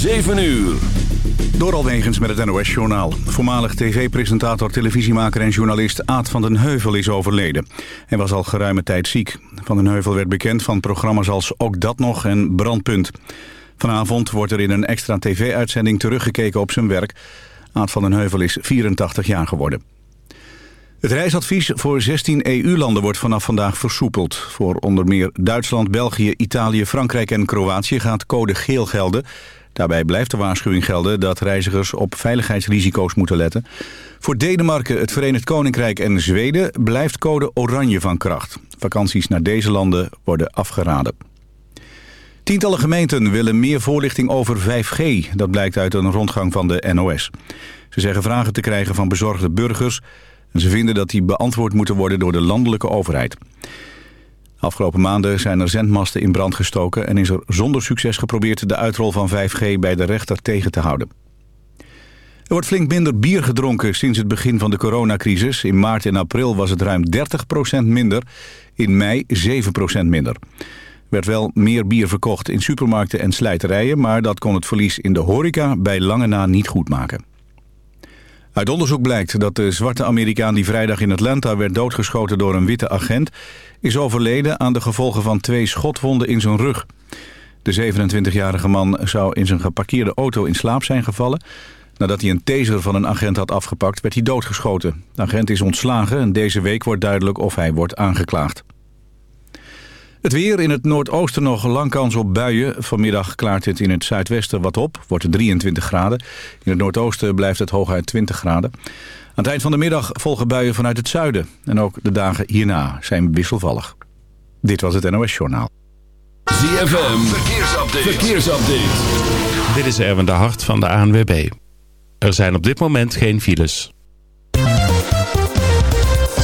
7 uur. Door Alwegens met het NOS-journaal. Voormalig tv-presentator, televisiemaker en journalist Aad van den Heuvel is overleden. Hij was al geruime tijd ziek. Van den Heuvel werd bekend van programma's als Ook Dat Nog en Brandpunt. Vanavond wordt er in een extra tv-uitzending teruggekeken op zijn werk. Aad van den Heuvel is 84 jaar geworden. Het reisadvies voor 16 EU-landen wordt vanaf vandaag versoepeld. Voor onder meer Duitsland, België, Italië, Frankrijk en Kroatië gaat code geel gelden. Daarbij blijft de waarschuwing gelden dat reizigers op veiligheidsrisico's moeten letten. Voor Denemarken, het Verenigd Koninkrijk en Zweden blijft code oranje van kracht. Vakanties naar deze landen worden afgeraden. Tientallen gemeenten willen meer voorlichting over 5G. Dat blijkt uit een rondgang van de NOS. Ze zeggen vragen te krijgen van bezorgde burgers... en ze vinden dat die beantwoord moeten worden door de landelijke overheid. Afgelopen maanden zijn er zendmasten in brand gestoken... en is er zonder succes geprobeerd de uitrol van 5G bij de rechter tegen te houden. Er wordt flink minder bier gedronken sinds het begin van de coronacrisis. In maart en april was het ruim 30% minder, in mei 7% minder. Er werd wel meer bier verkocht in supermarkten en slijterijen... maar dat kon het verlies in de horeca bij lange na niet goed maken. Uit onderzoek blijkt dat de zwarte Amerikaan die vrijdag in Atlanta werd doodgeschoten door een witte agent... is overleden aan de gevolgen van twee schotwonden in zijn rug. De 27-jarige man zou in zijn geparkeerde auto in slaap zijn gevallen. Nadat hij een taser van een agent had afgepakt, werd hij doodgeschoten. De agent is ontslagen en deze week wordt duidelijk of hij wordt aangeklaagd. Het weer in het noordoosten nog lang kans op buien. Vanmiddag klaart het in het zuidwesten wat op, wordt het 23 graden. In het noordoosten blijft het hooguit 20 graden. Aan het eind van de middag volgen buien vanuit het zuiden. En ook de dagen hierna zijn wisselvallig. Dit was het NOS Journaal. ZFM, verkeersupdate. verkeersupdate. Dit is Erwin de Hart van de ANWB. Er zijn op dit moment geen files.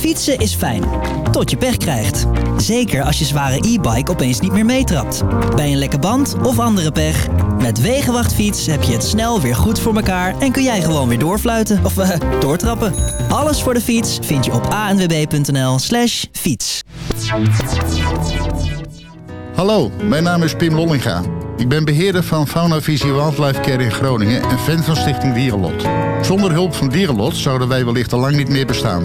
Fietsen is fijn, tot je pech krijgt. Zeker als je zware e-bike opeens niet meer meetrapt. Bij een lekke band of andere pech. Met Wegenwachtfiets heb je het snel weer goed voor elkaar... en kun jij gewoon weer doorfluiten of uh, doortrappen. Alles voor de fiets vind je op anwb.nl slash fiets. Hallo, mijn naam is Pim Lollinga. Ik ben beheerder van Fauna Visie Wildlife Care in Groningen... en fan van Stichting Dierenlot. Zonder hulp van Dierenlot zouden wij wellicht al lang niet meer bestaan...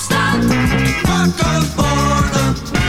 Opstand. Wakker worden.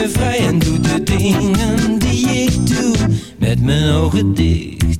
me vrij en doe de dingen die ik doe met mijn ogen dicht.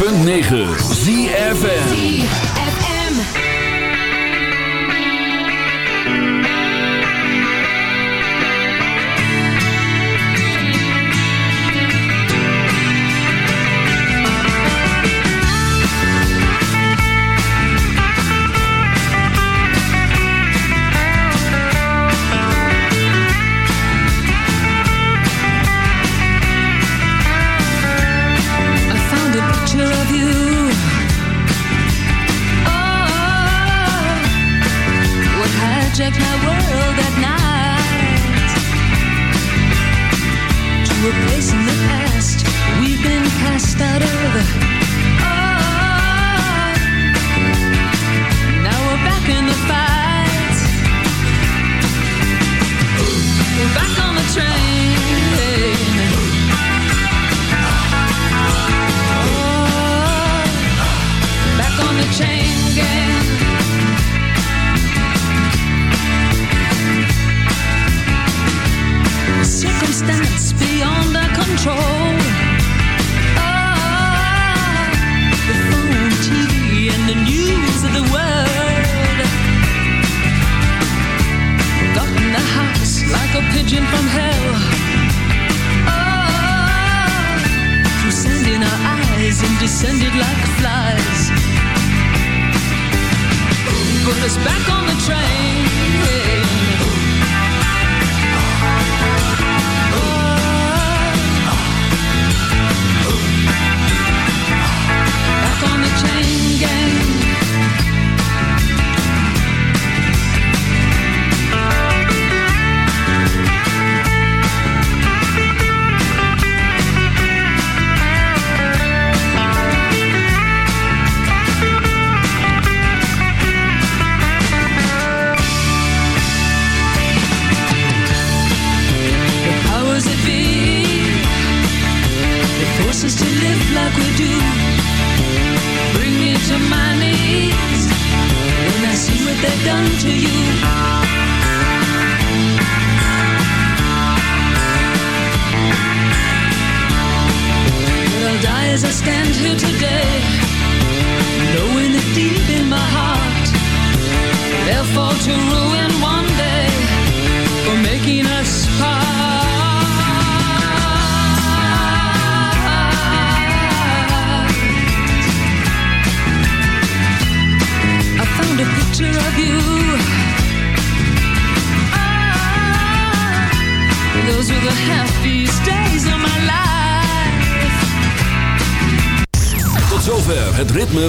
106.9 ZFN